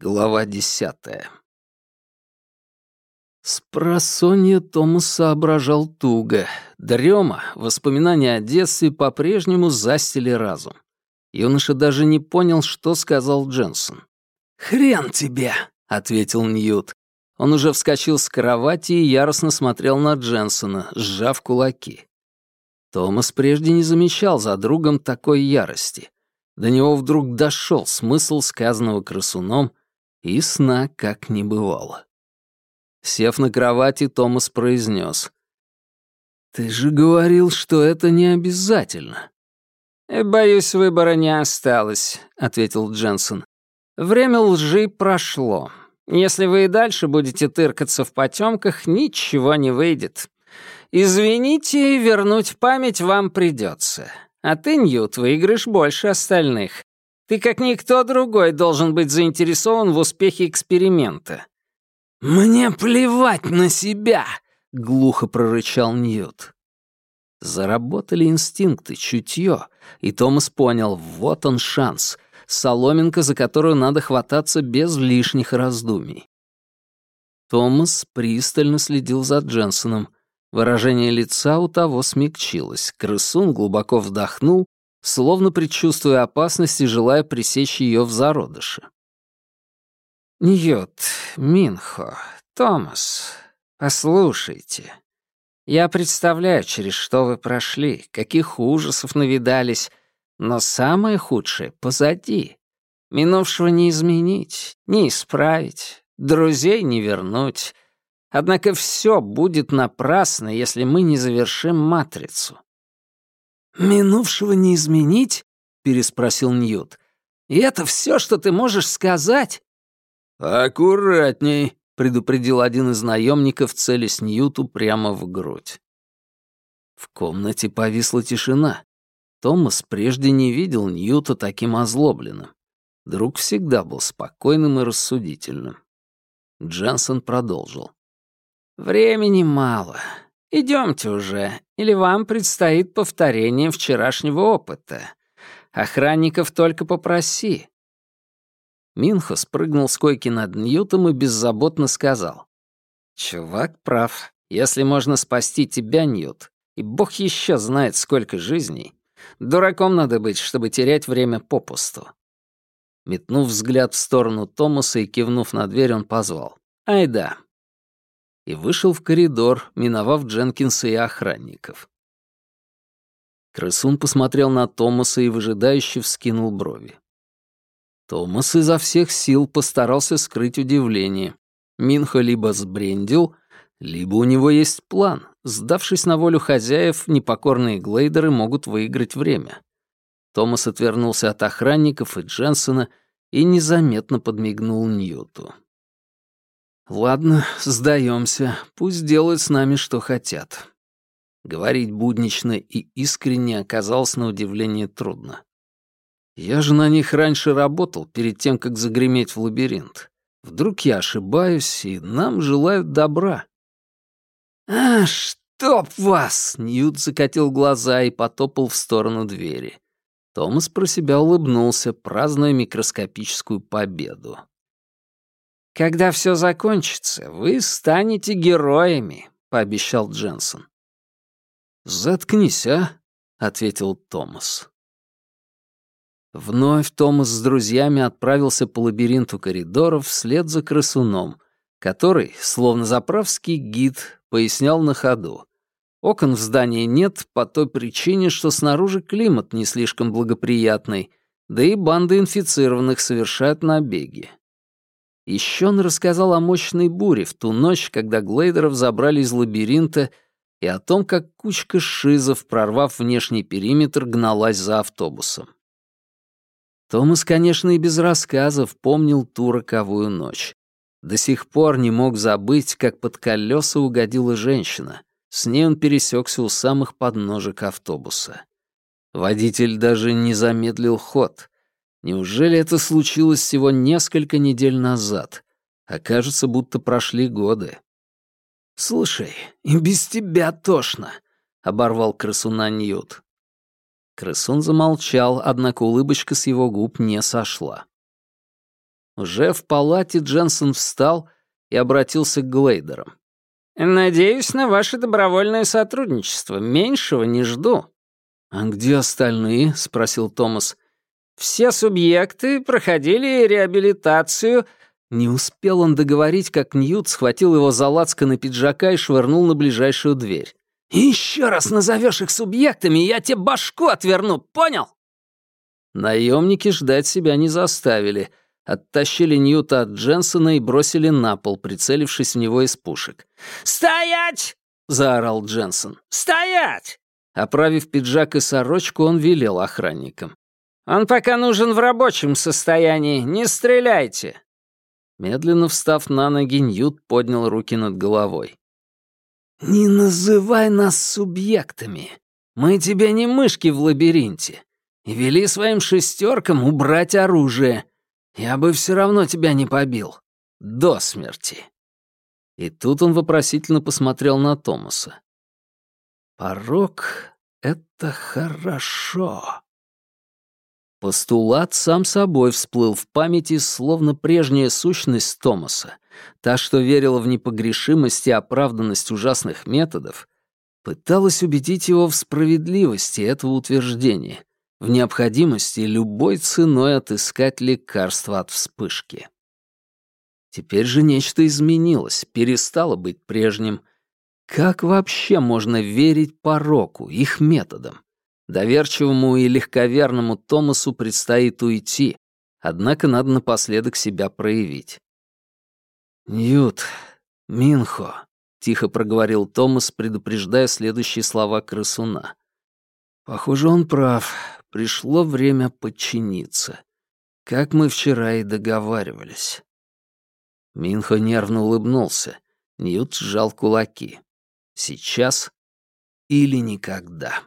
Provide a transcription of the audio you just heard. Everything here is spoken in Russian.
Глава десятая. Спросонья Томас соображал туго. Дрема, воспоминания о детстве по-прежнему застили разум. Юноша даже не понял, что сказал Дженсон. «Хрен тебе!» — ответил Ньют. Он уже вскочил с кровати и яростно смотрел на Дженсона, сжав кулаки. Томас прежде не замечал за другом такой ярости. До него вдруг дошел смысл сказанного красуном, и сна как не бывало. Сев на кровати, Томас произнес. «Ты же говорил, что это не обязательно». «Э, «Боюсь, выбора не осталось», — ответил Дженсен. «Время лжи прошло. Если вы и дальше будете тыркаться в потемках, ничего не выйдет. Извините, вернуть память вам придется. А ты, Ньют, выиграешь больше остальных. Ты, как никто другой, должен быть заинтересован в успехе эксперимента». «Мне плевать на себя!» — глухо прорычал Ньют. Заработали инстинкты, чутье, и Томас понял, вот он шанс, соломинка, за которую надо хвататься без лишних раздумий. Томас пристально следил за Дженсоном. Выражение лица у того смягчилось. Крысун глубоко вдохнул словно предчувствуя опасность и желая пресечь ее в зародыше. «Ньют, Минхо, Томас, послушайте. Я представляю, через что вы прошли, каких ужасов навидались, но самое худшее позади. Минувшего не изменить, не исправить, друзей не вернуть. Однако все будет напрасно, если мы не завершим матрицу. «Минувшего не изменить?» — переспросил Ньют. «И это все, что ты можешь сказать?» «Аккуратней», — предупредил один из наемников, целясь Ньюту прямо в грудь. В комнате повисла тишина. Томас прежде не видел Ньюта таким озлобленным. Друг всегда был спокойным и рассудительным. Дженсен продолжил. «Времени мало. Идемте уже, или вам предстоит повторение вчерашнего опыта. Охранников только попроси». Минхо спрыгнул с койки над Ньютом и беззаботно сказал. «Чувак прав. Если можно спасти тебя, Ньют, и бог еще знает, сколько жизней, дураком надо быть, чтобы терять время попусту». Метнув взгляд в сторону Томаса и кивнув на дверь, он позвал. «Ай да, и вышел в коридор, миновав Дженкинса и охранников. Крысун посмотрел на Томаса и выжидающе вскинул брови. Томас изо всех сил постарался скрыть удивление. Минхо либо сбрендил, либо у него есть план. Сдавшись на волю хозяев, непокорные глейдеры могут выиграть время. Томас отвернулся от охранников и Дженсона и незаметно подмигнул Ньюту. Ладно, сдаемся, пусть делают с нами, что хотят. Говорить буднично и искренне оказалось на удивление трудно. Я же на них раньше работал, перед тем, как загреметь в лабиринт. Вдруг я ошибаюсь, и нам желают добра. «А, чтоб вас!» — Ньют закатил глаза и потопал в сторону двери. Томас про себя улыбнулся, празднуя микроскопическую победу. «Когда все закончится, вы станете героями», — пообещал Дженсон. «Заткнись, а?» — ответил Томас. Вновь Томас с друзьями отправился по лабиринту коридоров вслед за крысуном, который, словно заправский гид, пояснял на ходу. Окон в здании нет по той причине, что снаружи климат не слишком благоприятный, да и банды инфицированных совершают набеги. Еще он рассказал о мощной буре в ту ночь, когда глейдеров забрали из лабиринта, и о том, как кучка шизов, прорвав внешний периметр, гналась за автобусом. Томас, конечно, и без рассказов помнил ту роковую ночь. До сих пор не мог забыть, как под колеса угодила женщина. С ней он пересекся у самых подножек автобуса. Водитель даже не замедлил ход. Неужели это случилось всего несколько недель назад? Окажется, будто прошли годы. «Слушай, и без тебя тошно», — оборвал крысуна Ньют. Крысун замолчал, однако улыбочка с его губ не сошла. Уже в палате Дженсен встал и обратился к Глейдерам. «Надеюсь на ваше добровольное сотрудничество. Меньшего не жду». «А где остальные?» — спросил Томас. «Все субъекты проходили реабилитацию». Не успел он договорить, как Ньют схватил его за лацканы пиджака и швырнул на ближайшую дверь. «Еще раз назовешь их субъектами, я тебе башку отверну, понял?» Наемники ждать себя не заставили. Оттащили Ньюта от Дженсона и бросили на пол, прицелившись в него из пушек. «Стоять!» — заорал Дженсон. «Стоять!» Оправив пиджак и сорочку, он велел охранникам. «Он пока нужен в рабочем состоянии. Не стреляйте!» Медленно встав на ноги, Ньют поднял руки над головой. «Не называй нас субъектами. Мы тебе не мышки в лабиринте. И вели своим шестеркам убрать оружие. Я бы все равно тебя не побил. До смерти». И тут он вопросительно посмотрел на Томаса. «Порог — это хорошо». Постулат сам собой всплыл в памяти, словно прежняя сущность Томаса, та, что верила в непогрешимость и оправданность ужасных методов, пыталась убедить его в справедливости этого утверждения, в необходимости любой ценой отыскать лекарство от вспышки. Теперь же нечто изменилось, перестало быть прежним. Как вообще можно верить пороку, их методам? Доверчивому и легковерному Томасу предстоит уйти, однако надо напоследок себя проявить. «Ньют, Минхо», — тихо проговорил Томас, предупреждая следующие слова крысуна. «Похоже, он прав. Пришло время подчиниться. Как мы вчера и договаривались». Минхо нервно улыбнулся. Ньют сжал кулаки. «Сейчас или никогда».